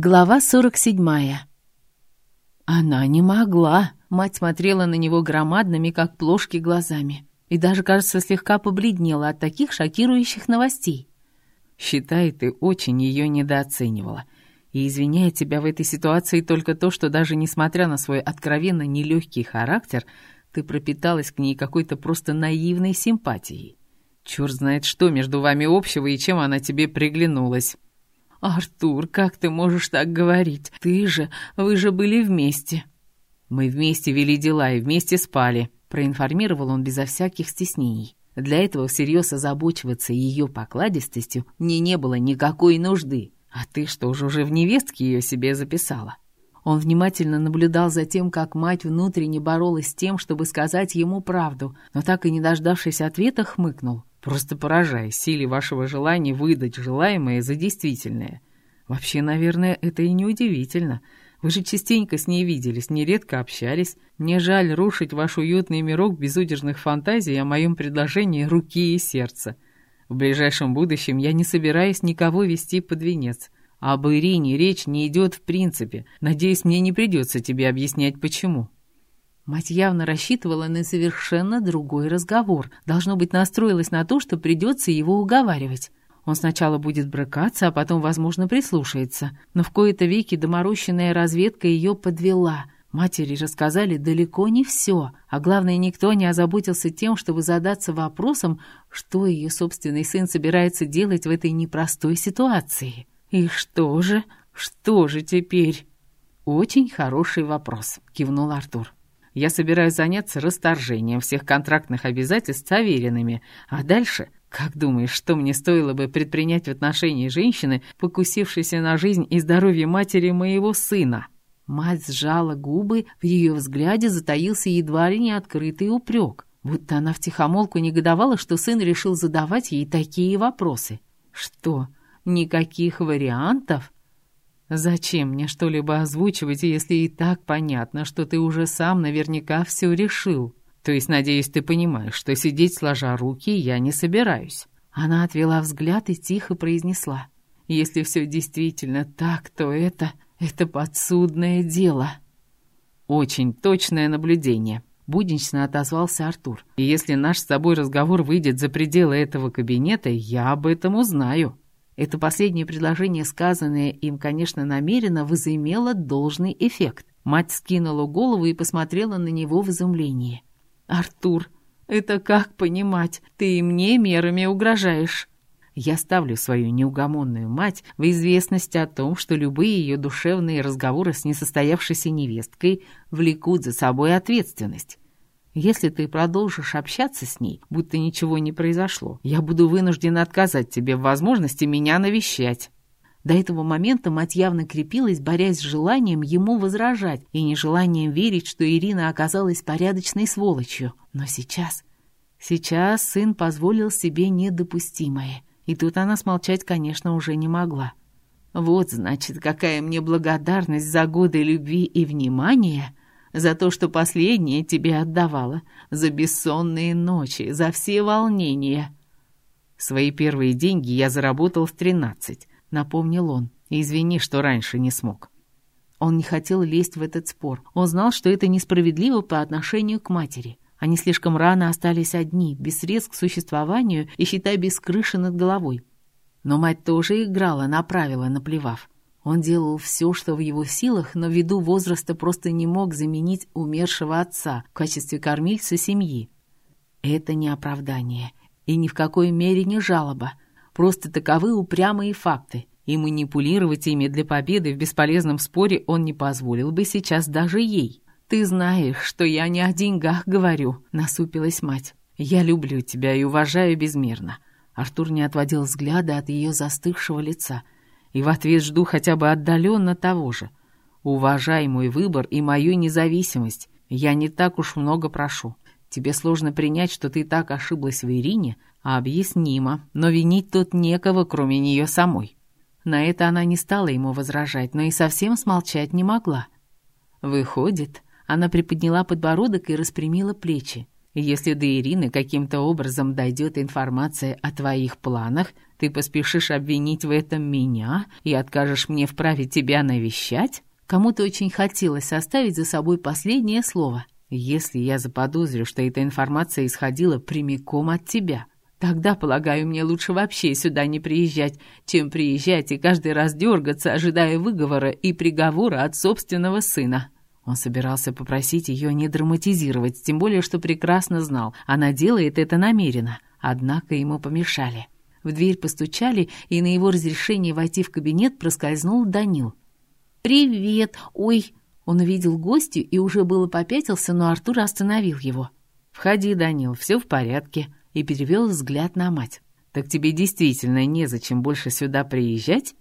Глава 47. Она не могла. Мать смотрела на него громадными, как плошки, глазами. И даже, кажется, слегка побледнела от таких шокирующих новостей. Считай, ты очень ее недооценивала. И извиняет тебя в этой ситуации только то, что даже несмотря на свой откровенно нелегкий характер, ты пропиталась к ней какой-то просто наивной симпатией. Черт знает, что между вами общего и чем она тебе приглянулась. «Артур, как ты можешь так говорить? Ты же, вы же были вместе». «Мы вместе вели дела и вместе спали», — проинформировал он безо всяких стеснений. Для этого всерьез озабочиваться ее покладистостью мне не было никакой нужды. А ты что же уже в невестке ее себе записала? Он внимательно наблюдал за тем, как мать внутренне боролась с тем, чтобы сказать ему правду, но так и не дождавшись ответа, хмыкнул. Просто поражаясь силе вашего желания выдать желаемое за действительное. Вообще, наверное, это и не удивительно. Вы же частенько с ней виделись, нередко общались. Мне жаль рушить ваш уютный мирок безудержных фантазий о моем предложении руки и сердца. В ближайшем будущем я не собираюсь никого вести под венец. Об Ирине речь не идет в принципе. Надеюсь, мне не придется тебе объяснять, почему». Мать явно рассчитывала на совершенно другой разговор. Должно быть, настроилась на то, что придется его уговаривать. Он сначала будет брыкаться, а потом, возможно, прислушается. Но в кои-то веки доморощенная разведка ее подвела. Матери рассказали далеко не все, а главное, никто не озаботился тем, чтобы задаться вопросом, что ее собственный сын собирается делать в этой непростой ситуации. «И что же? Что же теперь?» «Очень хороший вопрос», — кивнул Артур. Я собираюсь заняться расторжением всех контрактных обязательств с Аверинами. А дальше, как думаешь, что мне стоило бы предпринять в отношении женщины, покусившейся на жизнь и здоровье матери моего сына?» Мать сжала губы, в ее взгляде затаился едва ли не открытый упрек, будто она втихомолку негодовала, что сын решил задавать ей такие вопросы. «Что, никаких вариантов?» Зачем мне что-либо озвучивать, если и так понятно, что ты уже сам наверняка все решил? То есть, надеюсь, ты понимаешь, что сидеть сложа руки я не собираюсь. Она отвела взгляд и тихо произнесла. Если все действительно так, то это... это подсудное дело. Очень точное наблюдение. Буднично отозвался Артур. И если наш с тобой разговор выйдет за пределы этого кабинета, я об этом узнаю. Это последнее предложение, сказанное им, конечно, намеренно, возымело должный эффект. Мать скинула голову и посмотрела на него в изумлении. «Артур, это как понимать? Ты и мне мерами угрожаешь?» Я ставлю свою неугомонную мать в известность о том, что любые ее душевные разговоры с несостоявшейся невесткой влекут за собой ответственность. Если ты продолжишь общаться с ней, будто ничего не произошло, я буду вынужден отказать тебе в возможности меня навещать». До этого момента мать явно крепилась, борясь с желанием ему возражать и нежеланием верить, что Ирина оказалась порядочной сволочью. Но сейчас... Сейчас сын позволил себе недопустимое. И тут она смолчать, конечно, уже не могла. Вот, значит, какая мне благодарность за годы любви и внимания за то, что последнее тебе отдавала, за бессонные ночи, за все волнения». «Свои первые деньги я заработал в тринадцать», — напомнил он. «Извини, что раньше не смог». Он не хотел лезть в этот спор. Он знал, что это несправедливо по отношению к матери. Они слишком рано остались одни, без средств к существованию и, считай, без крыши над головой. Но мать тоже играла на правила, наплевав. Он делал все, что в его силах, но ввиду возраста просто не мог заменить умершего отца в качестве кормильца семьи. Это не оправдание и ни в какой мере не жалоба. Просто таковы упрямые факты, и манипулировать ими для победы в бесполезном споре он не позволил бы сейчас даже ей. «Ты знаешь, что я не о деньгах говорю», — насупилась мать. «Я люблю тебя и уважаю безмерно». Артур не отводил взгляда от ее застывшего лица — и в ответ жду хотя бы отдаленно того же. Уважай мой выбор и мою независимость. Я не так уж много прошу. Тебе сложно принять, что ты так ошиблась в Ирине, а объяснимо, но винить тут некого, кроме нее самой. На это она не стала ему возражать, но и совсем смолчать не могла. Выходит, она приподняла подбородок и распрямила плечи. Если до Ирины каким-то образом дойдет информация о твоих планах, Ты поспешишь обвинить в этом меня и откажешь мне в праве тебя навещать? Кому-то очень хотелось оставить за собой последнее слово. Если я заподозрю, что эта информация исходила прямиком от тебя, тогда, полагаю, мне лучше вообще сюда не приезжать, чем приезжать и каждый раз дергаться, ожидая выговора и приговора от собственного сына. Он собирался попросить ее не драматизировать, тем более, что прекрасно знал, она делает это намеренно. Однако ему помешали. В дверь постучали, и на его разрешение войти в кабинет проскользнул Данил. «Привет! Ой!» Он увидел гостю и уже было попятился, но Артур остановил его. «Входи, Данил, все в порядке», и перевел взгляд на мать. «Так тебе действительно незачем больше сюда приезжать?»